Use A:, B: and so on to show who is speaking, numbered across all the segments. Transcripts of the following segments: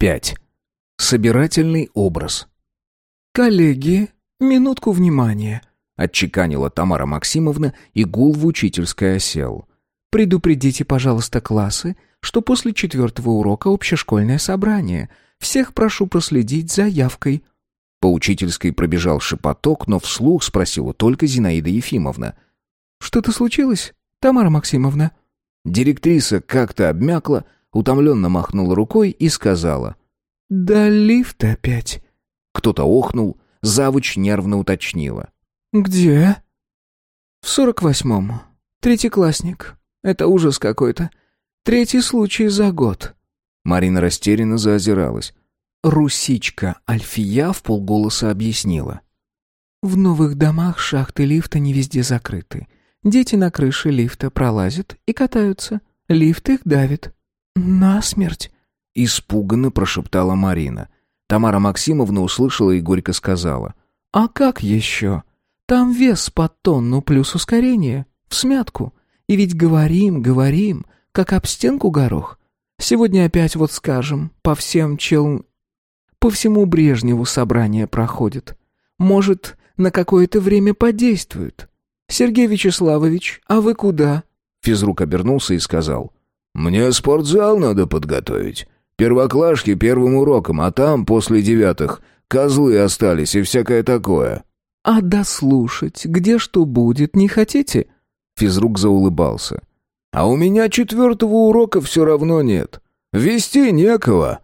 A: 5. Собирательный образ.
B: «Коллеги, минутку внимания», —
A: отчеканила Тамара Максимовна, и гул в учительской осел.
B: «Предупредите, пожалуйста, классы, что после четвертого урока общешкольное собрание. Всех прошу проследить за явкой».
A: По учительской пробежал шепоток, но вслух спросила только Зинаида Ефимовна.
B: «Что-то случилось, Тамара Максимовна?»
A: Директриса как-то обмякла, утомленно махнула рукой и сказала.
B: «Да лифт опять».
A: Кто-то охнул, завуч нервно уточнила.
B: «Где?» «В сорок восьмом. Третьеклассник. Это ужас какой-то. Третий случай за год».
A: Марина растерянно заозиралась.
B: Русичка Альфия в полголоса объяснила. «В новых домах шахты лифта не везде закрыты. Дети на крыше лифта пролазят и катаются. Лифт их давит. «Насмерть!»
A: — испуганно прошептала Марина. Тамара Максимовна услышала и горько сказала.
B: «А как еще? Там вес под тонну плюс ускорение. В смятку. И ведь говорим, говорим, как об стенку горох. Сегодня опять вот скажем, по всем чел... По всему Брежневу собрание проходит. Может, на какое-то время подействует. Сергей Вячеславович, а вы куда?»
A: Физрук обернулся и сказал. «Мне спортзал надо подготовить. Первоклашки первым уроком, а там, после девятых, козлы остались и всякое такое».
B: «А дослушать, где что будет, не хотите?»
A: Физрук заулыбался. «А у меня четвертого урока все равно нет. Вести некого».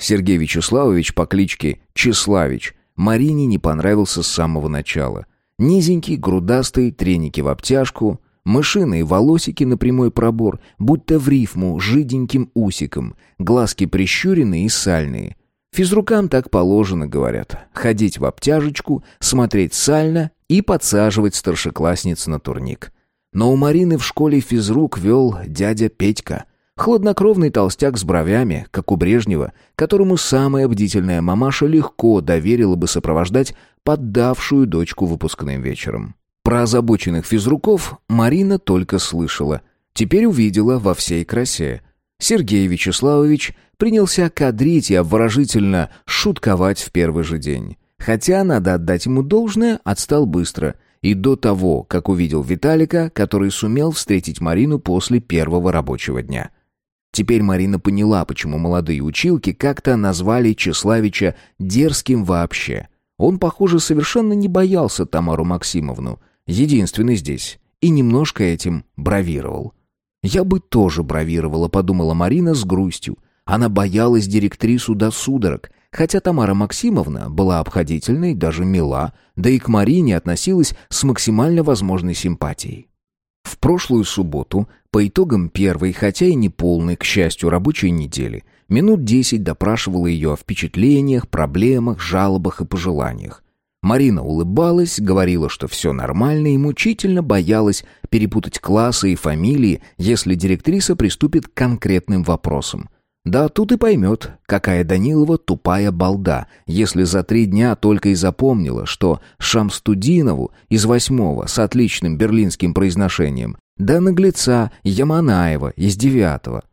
A: Сергей Вячеславович по кличке Чеславич Марине не понравился с самого начала. Низенький, грудастый, треники в обтяжку, Мышиные волосики на прямой пробор, будто в рифму, жиденьким усиком, глазки прищуренные и сальные. Физрукам так положено, говорят. Ходить в обтяжечку, смотреть сально и подсаживать старшеклассниц на турник. Но у Марины в школе физрук вел дядя Петька. Хладнокровный толстяк с бровями, как у Брежнева, которому самая бдительная мамаша легко доверила бы сопровождать поддавшую дочку выпускным вечером. Про озабоченных физруков Марина только слышала. Теперь увидела во всей красе. Сергей Вячеславович принялся кадрить и обворожительно шутковать в первый же день. Хотя, надо отдать ему должное, отстал быстро. И до того, как увидел Виталика, который сумел встретить Марину после первого рабочего дня. Теперь Марина поняла, почему молодые училки как-то назвали Чеславича дерзким вообще. Он, похоже, совершенно не боялся Тамару Максимовну. Единственный здесь. И немножко этим бравировал. «Я бы тоже бравировала», — подумала Марина с грустью. Она боялась директрису до судорог, хотя Тамара Максимовна была обходительной, даже мила, да и к Марине относилась с максимально возможной симпатией. В прошлую субботу, по итогам первой, хотя и не полной, к счастью, рабочей недели, минут десять допрашивала ее о впечатлениях, проблемах, жалобах и пожеланиях. Марина улыбалась, говорила, что все нормально и мучительно боялась перепутать классы и фамилии, если директриса приступит к конкретным вопросам. Да тут и поймет, какая Данилова тупая балда, если за три дня только и запомнила, что Шамстудинову из восьмого с отличным берлинским произношением, да наглеца Яманаева из девятого.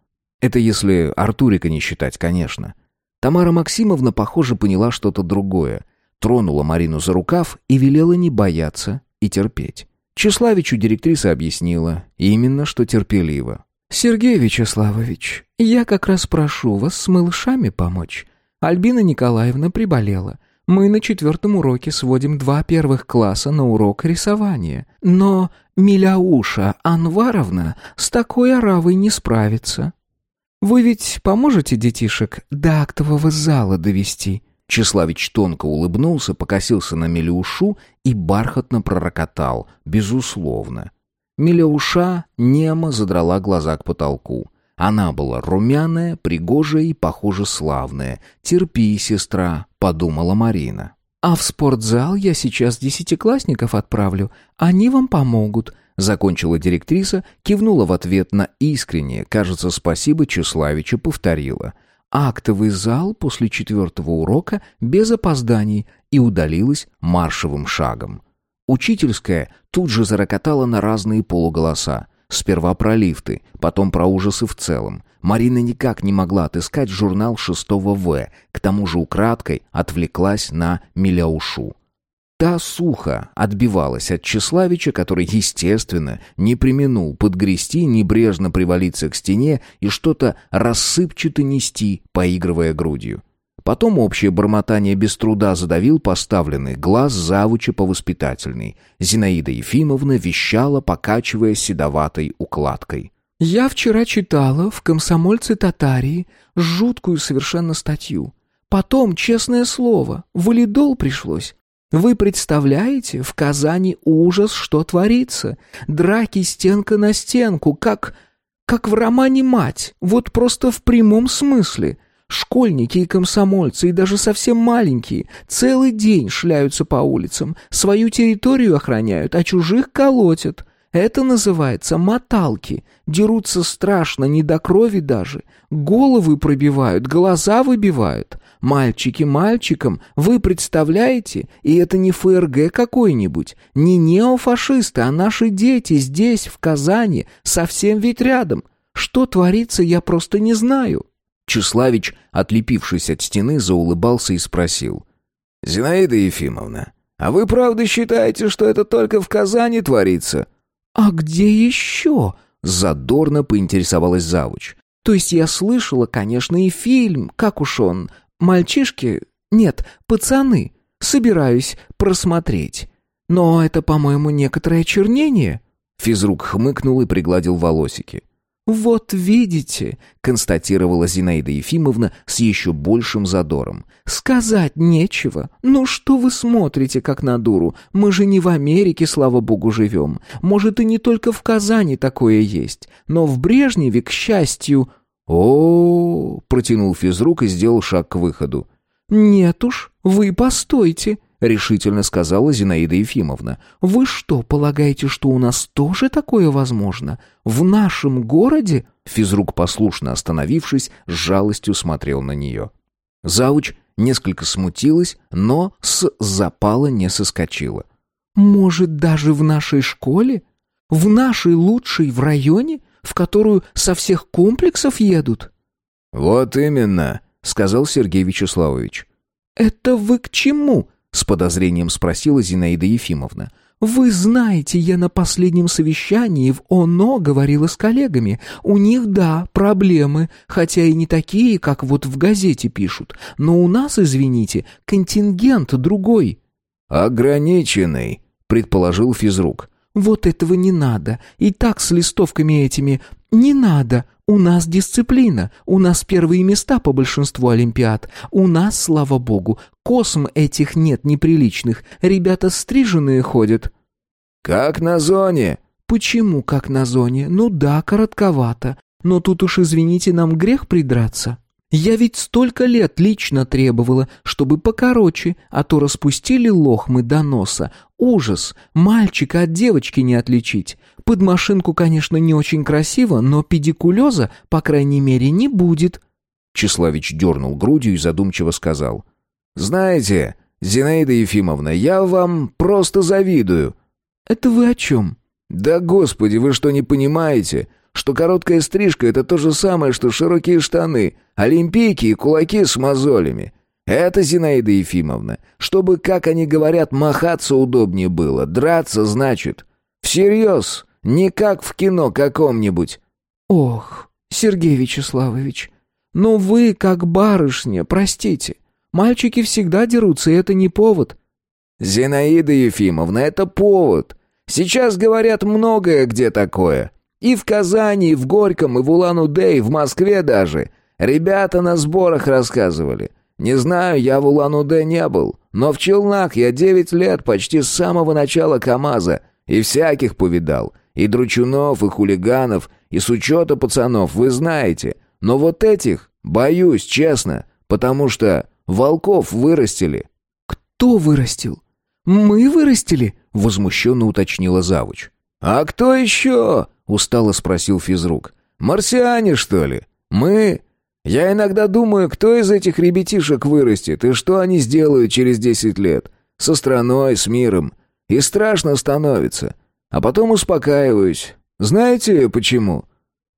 A: Это если Артурика не считать, конечно. Тамара Максимовна, похоже, поняла что-то другое — тронула Марину за рукав и велела не бояться и терпеть. Чеславичу директриса объяснила, именно что терпеливо.
B: «Сергей Вячеславович, я как раз прошу вас с малышами помочь. Альбина Николаевна приболела. Мы на четвертом уроке сводим два первых класса на урок рисования. Но Миляуша Анваровна с такой оравой не справится. Вы ведь поможете детишек до актового зала довести?»
A: Чеславич тонко улыбнулся, покосился на Мелеушу и бархатно пророкотал. Безусловно. Мелеуша немо задрала глаза к потолку. Она была румяная, пригожая и, похоже, славная. «Терпи, сестра», — подумала Марина.
B: «А в спортзал я сейчас десятиклассников отправлю. Они вам помогут», — закончила директриса, кивнула в ответ на искреннее, кажется, спасибо Чеславича, повторила — актовый зал после четвертого урока без опозданий и удалилась маршевым шагом. Учительская тут же зарокотала на разные полуголоса.
A: Сперва про лифты, потом про ужасы в целом. Марина никак не могла отыскать журнал 6 В, к тому же украдкой отвлеклась на Миляушу. Та сухо отбивалась от Чеславича, который, естественно, не применул подгрести, небрежно привалиться к стене и что-то рассыпчато нести, поигрывая грудью. Потом общее бормотание без труда задавил поставленный глаз завуча по воспитательной. Зинаида Ефимовна вещала, покачивая седоватой укладкой.
B: «Я вчера читала в «Комсомольце Татарии» жуткую совершенно статью. Потом, честное слово, валидол пришлось. Вы представляете, в Казани ужас, что творится? Драки стенка на стенку, как... как в романе «Мать», вот просто в прямом смысле. Школьники и комсомольцы, и даже совсем маленькие, целый день шляются по улицам, свою территорию охраняют, а чужих колотят. Это называется моталки. Дерутся страшно, не до крови даже. Головы пробивают, глаза выбивают. Мальчики мальчикам, вы представляете? И это не ФРГ какой-нибудь, не неофашисты, а наши дети здесь, в Казани, совсем ведь рядом. Что творится, я просто не знаю».
A: Числавич, отлепившись от стены, заулыбался и спросил. «Зинаида Ефимовна, а вы правда считаете, что это только в Казани творится?»
B: «А где еще?» — задорно поинтересовалась завуч. «То есть я слышала, конечно, и фильм, как уж он, Мальчишки? Нет, пацаны. Собираюсь просмотреть. Но это, по-моему, некоторое чернение».
A: Физрук хмыкнул и пригладил волосики.
B: «Вот видите», — констатировала Зинаида Ефимовна с еще большим задором. «Сказать нечего. Ну что вы смотрите, как на дуру? Мы же не в Америке, слава богу, живем. Может, и не только в Казани такое есть. Но в Брежневе, к счастью...»
A: О, протянул физрук и сделал шаг к выходу.
B: Нет уж, вы постойте, решительно сказала Зинаида Ефимовна. Вы что, полагаете, что у нас тоже такое возможно? В нашем городе?
A: Физрук послушно остановившись, с жалостью смотрел на нее. Зауч несколько смутилась, но с запала не соскочила.
B: Может, даже в нашей школе? В нашей лучшей в районе? В которую со всех комплексов едут?»
A: «Вот именно», — сказал Сергей Вячеславович.
B: «Это вы к чему?» — с подозрением спросила Зинаида Ефимовна. «Вы знаете, я на последнем совещании в ОНО говорила с коллегами. У них, да, проблемы, хотя и не такие, как вот в газете пишут. Но у нас, извините, контингент другой».
A: «Ограниченный», — предположил физрук.
B: «Вот этого не надо. И так с листовками этими. Не надо. У нас дисциплина. У нас первые места по большинству олимпиад. У нас, слава богу, косм этих нет неприличных. Ребята стриженные ходят».
A: «Как на зоне?»
B: «Почему как на зоне? Ну да, коротковато. Но тут уж, извините, нам грех придраться». Я ведь столько лет лично требовала, чтобы покороче, а то распустили лохмы до носа. Ужас, мальчика от девочки не отличить. Под машинку, конечно, не очень красиво, но педикулеза, по крайней мере, не будет».
A: Числавич дернул грудью и задумчиво сказал. «Знаете, Зинаида Ефимовна, я вам просто завидую».
B: «Это вы о чем?»
A: «Да господи, вы что, не понимаете? Что короткая стрижка — это то же самое, что широкие штаны, олимпийки и кулаки с мозолями. Это Зинаида Ефимовна. Чтобы, как они говорят, махаться удобнее было. Драться, значит. Всерьез, не как в кино каком-нибудь.
B: Ох, Сергей Вячеславович, ну вы, как барышня, простите. Мальчики всегда дерутся, и это не повод.
A: Зинаида Ефимовна, это повод. Сейчас говорят многое где такое. И в Казани, и в Горьком, и в Улан-Удэ, и в Москве даже. Ребята на сборах рассказывали. Не знаю, я в Улан-Удэ не был, но в Челнах я девять лет, почти с самого начала КамАЗа, и всяких повидал. И дручунов, и хулиганов, и с учета пацанов, вы знаете. Но вот этих боюсь, честно, потому что волков вырастили».
B: «Кто вырастил? Мы вырастили?» — возмущенно уточнила Завуч.
A: «А кто еще?» — устало спросил физрук. «Марсиане, что ли? Мы? Я иногда думаю, кто из этих ребятишек вырастет и что они сделают через десять лет. Со страной, с миром. И страшно становится. А потом успокаиваюсь. Знаете почему?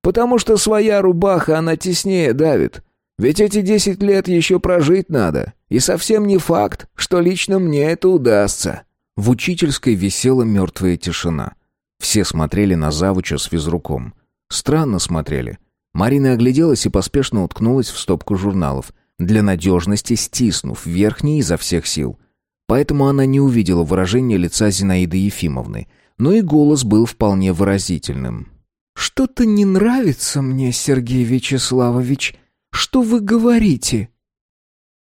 A: Потому что своя рубаха, она теснее давит. Ведь эти десять лет еще прожить надо. И совсем не факт, что лично мне это удастся».
B: В учительской висела мертвая тишина. Все смотрели на завуча с физруком. Странно смотрели. Марина огляделась и поспешно уткнулась в стопку журналов, для надежности стиснув верхний изо всех сил. Поэтому она не увидела выражения лица Зинаиды Ефимовны, но и голос был вполне выразительным.
C: «Что-то не нравится мне, Сергей Вячеславович. Что вы говорите?»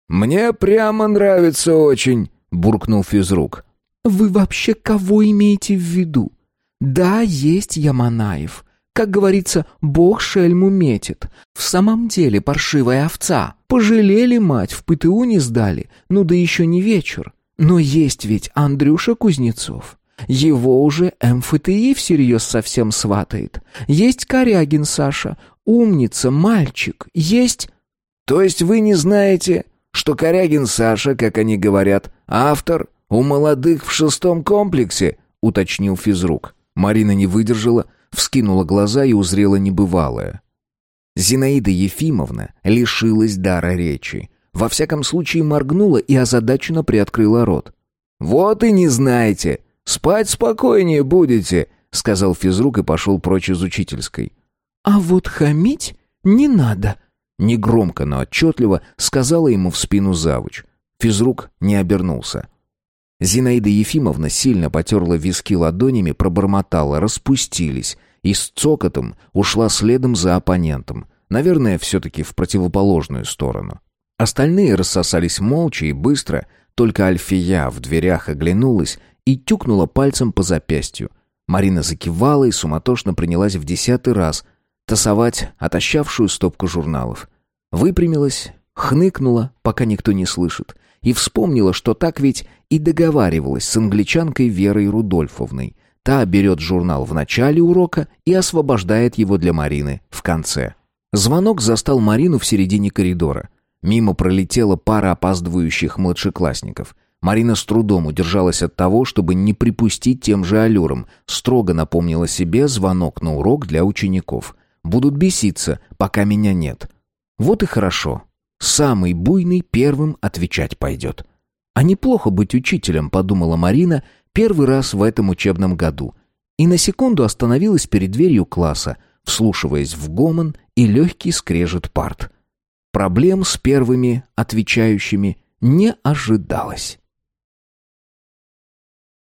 A: «Мне прямо нравится очень», — буркнул физрук.
C: «Вы вообще кого имеете в виду? Да, есть Яманаев. Как говорится, бог шельму метит. В самом деле паршивая овца. Пожалели мать, в ПТУ не сдали. Ну да еще не вечер. Но есть ведь Андрюша Кузнецов. Его уже МФТИ всерьез совсем сватает. Есть Корягин Саша, умница, мальчик. Есть...
A: То есть вы не знаете, что Корягин Саша, как они говорят, автор у молодых в шестом комплексе, уточнил физрук.
B: Марина не выдержала, вскинула глаза и узрела небывалое. Зинаида Ефимовна лишилась дара речи. Во всяком случае моргнула и озадаченно приоткрыла рот.
A: «Вот и не знаете. Спать спокойнее будете», — сказал физрук и пошел прочь из учительской.
C: «А вот хамить не надо», —
B: негромко, но отчетливо сказала ему в спину завуч. Физрук не обернулся. Зинаида Ефимовна сильно потерла виски ладонями, пробормотала, распустились, и с цокотом ушла следом за оппонентом. Наверное, все-таки в противоположную сторону. Остальные рассосались молча и быстро, только Альфия в дверях оглянулась и тюкнула пальцем по запястью. Марина закивала и суматошно принялась в десятый раз тасовать отощавшую стопку журналов. Выпрямилась, хныкнула, пока никто не слышит, и вспомнила, что так ведь и договаривалась с англичанкой Верой Рудольфовной. Та берет журнал в начале урока и освобождает его для Марины в конце. Звонок застал Марину в середине коридора. Мимо пролетела пара опаздывающих младшеклассников. Марина с трудом удержалась от того, чтобы не припустить тем же аллюром. Строго напомнила себе звонок на урок для учеников. Будут беситься, пока меня нет. Вот и хорошо. Самый буйный первым отвечать пойдет. А неплохо быть учителем, подумала Марина первый раз в этом учебном году. И на секунду остановилась перед дверью класса, вслушиваясь в гомон и легкий скрежет парт. Проблем с первыми отвечающими не ожидалось.